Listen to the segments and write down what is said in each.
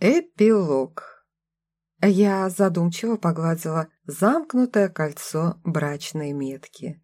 Эпилог. Я задумчиво погладила замкнутое кольцо брачной метки.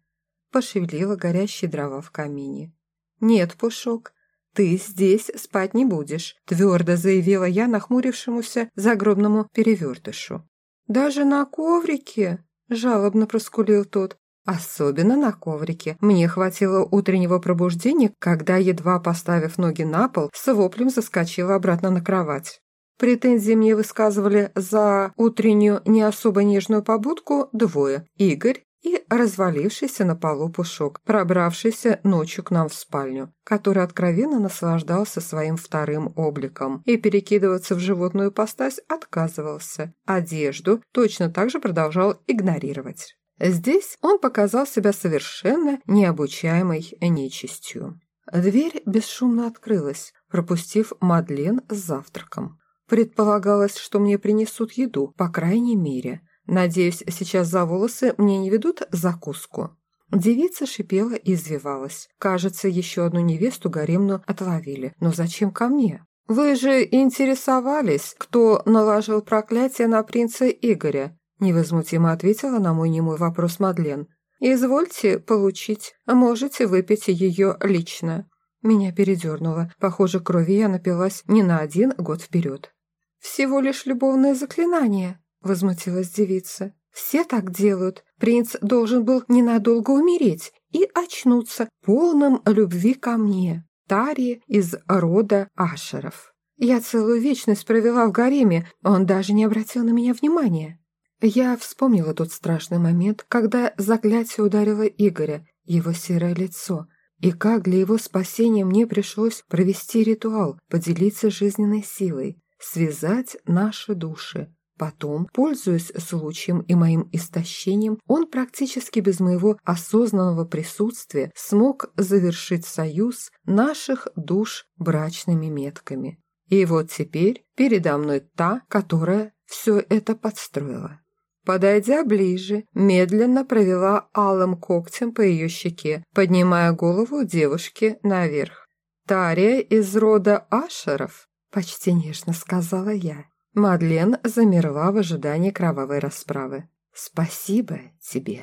Пошевелила горящие дрова в камине. «Нет, Пушок, ты здесь спать не будешь», твердо заявила я нахмурившемуся загробному перевертышу. «Даже на коврике?» – жалобно проскулил тот. Особенно на коврике. Мне хватило утреннего пробуждения, когда, едва поставив ноги на пол, с воплем заскочила обратно на кровать. Претензии мне высказывали за утреннюю не особо нежную побудку двое – Игорь и развалившийся на полу Пушок, пробравшийся ночью к нам в спальню, который откровенно наслаждался своим вторым обликом и перекидываться в животную постась отказывался. Одежду точно так же продолжал игнорировать. Здесь он показал себя совершенно необучаемой нечистью. Дверь бесшумно открылась, пропустив Мадлен с завтраком. Предполагалось, что мне принесут еду, по крайней мере. Надеюсь, сейчас за волосы мне не ведут закуску. Девица шипела и извивалась. Кажется, еще одну невесту гаремную отловили. Но зачем ко мне? «Вы же интересовались, кто наложил проклятие на принца Игоря?» Невозмутимо ответила на мой немой вопрос Мадлен. «Извольте получить, можете выпить ее лично». Меня передернуло. Похоже, крови я напилась не на один год вперед. «Всего лишь любовное заклинание», — возмутилась девица. «Все так делают. Принц должен был ненадолго умереть и очнуться полным любви ко мне, Тари из рода Ашеров. Я целую вечность провела в гареме, он даже не обратил на меня внимания». Я вспомнила тот страшный момент, когда заклятие ударило Игоря, его серое лицо, и как для его спасения мне пришлось провести ритуал, поделиться жизненной силой связать наши души. Потом, пользуясь случаем и моим истощением, он практически без моего осознанного присутствия смог завершить союз наших душ брачными метками. И вот теперь передо мной та, которая все это подстроила. Подойдя ближе, медленно провела алым когтем по ее щеке, поднимая голову девушки наверх. Тария из рода Ашеров Почти нежно сказала я. Мадлен замерла в ожидании кровавой расправы. «Спасибо тебе».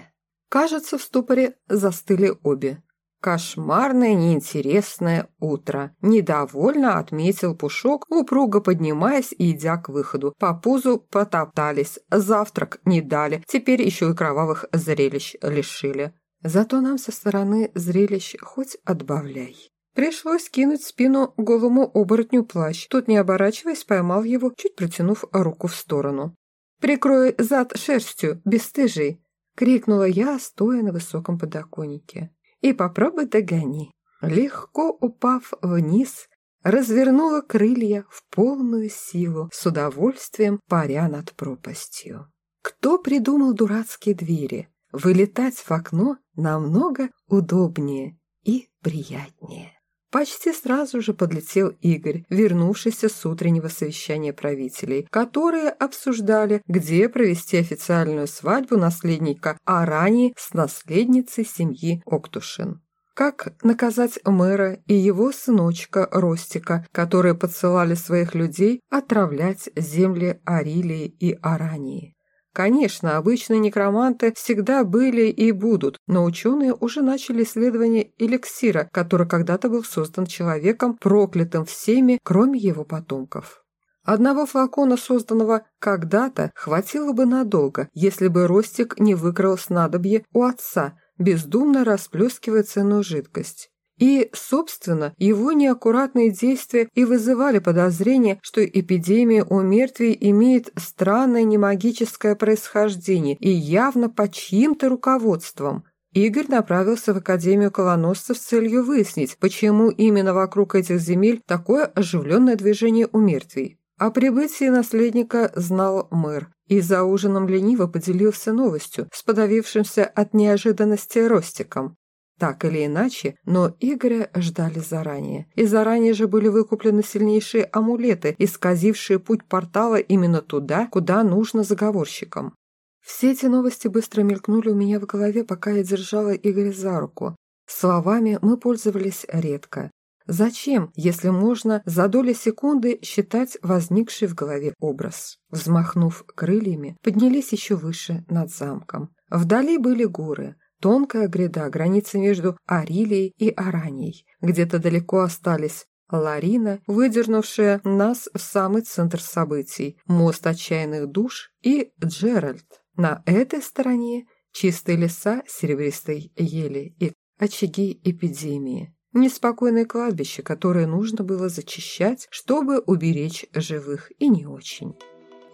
Кажется, в ступоре застыли обе. «Кошмарное, неинтересное утро», – недовольно отметил Пушок, упруго поднимаясь и идя к выходу. По пузу потоптались, завтрак не дали, теперь еще и кровавых зрелищ лишили. Зато нам со стороны зрелищ хоть отбавляй. Пришлось кинуть спину голому оборотню плащ. Тот, не оборачиваясь, поймал его, чуть протянув руку в сторону. «Прикрой зад шерстью, бесстыжий!» — крикнула я, стоя на высоком подоконнике. «И попробуй догони!» Легко упав вниз, развернула крылья в полную силу, с удовольствием паря над пропастью. Кто придумал дурацкие двери? Вылетать в окно намного удобнее и приятнее. Почти сразу же подлетел Игорь, вернувшийся с утреннего совещания правителей, которые обсуждали, где провести официальную свадьбу наследника Арани с наследницей семьи Октушин. Как наказать мэра и его сыночка Ростика, которые подсылали своих людей отравлять земли Арилии и Арании. Конечно, обычные некроманты всегда были и будут, но ученые уже начали исследование эликсира, который когда-то был создан человеком, проклятым всеми, кроме его потомков. Одного флакона, созданного когда-то, хватило бы надолго, если бы Ростик не выкрал снадобье у отца, бездумно расплескивая ценную жидкость. И, собственно, его неаккуратные действия и вызывали подозрение, что эпидемия у мертвей имеет странное немагическое происхождение и явно под чьим-то руководством. Игорь направился в Академию колоносцев с целью выяснить, почему именно вокруг этих земель такое оживленное движение у мертвей. О прибытии наследника знал мэр и за ужином лениво поделился новостью с подавившимся от неожиданности Ростиком. Так или иначе, но Игоря ждали заранее. И заранее же были выкуплены сильнейшие амулеты, исказившие путь портала именно туда, куда нужно заговорщикам. Все эти новости быстро мелькнули у меня в голове, пока я держала Игоря за руку. Словами мы пользовались редко. Зачем, если можно за доли секунды считать возникший в голове образ? Взмахнув крыльями, поднялись еще выше над замком. Вдали были горы, тонкая гряда, граница между Арилией и Араней. Где-то далеко остались Ларина, выдернувшая нас в самый центр событий, мост отчаянных душ и Джеральд. На этой стороне чистые леса серебристой ели и очаги эпидемии. Неспокойное кладбище, которое нужно было зачищать, чтобы уберечь живых, и не очень.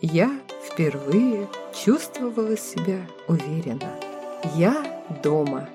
Я впервые чувствовала себя уверенно. Я дома.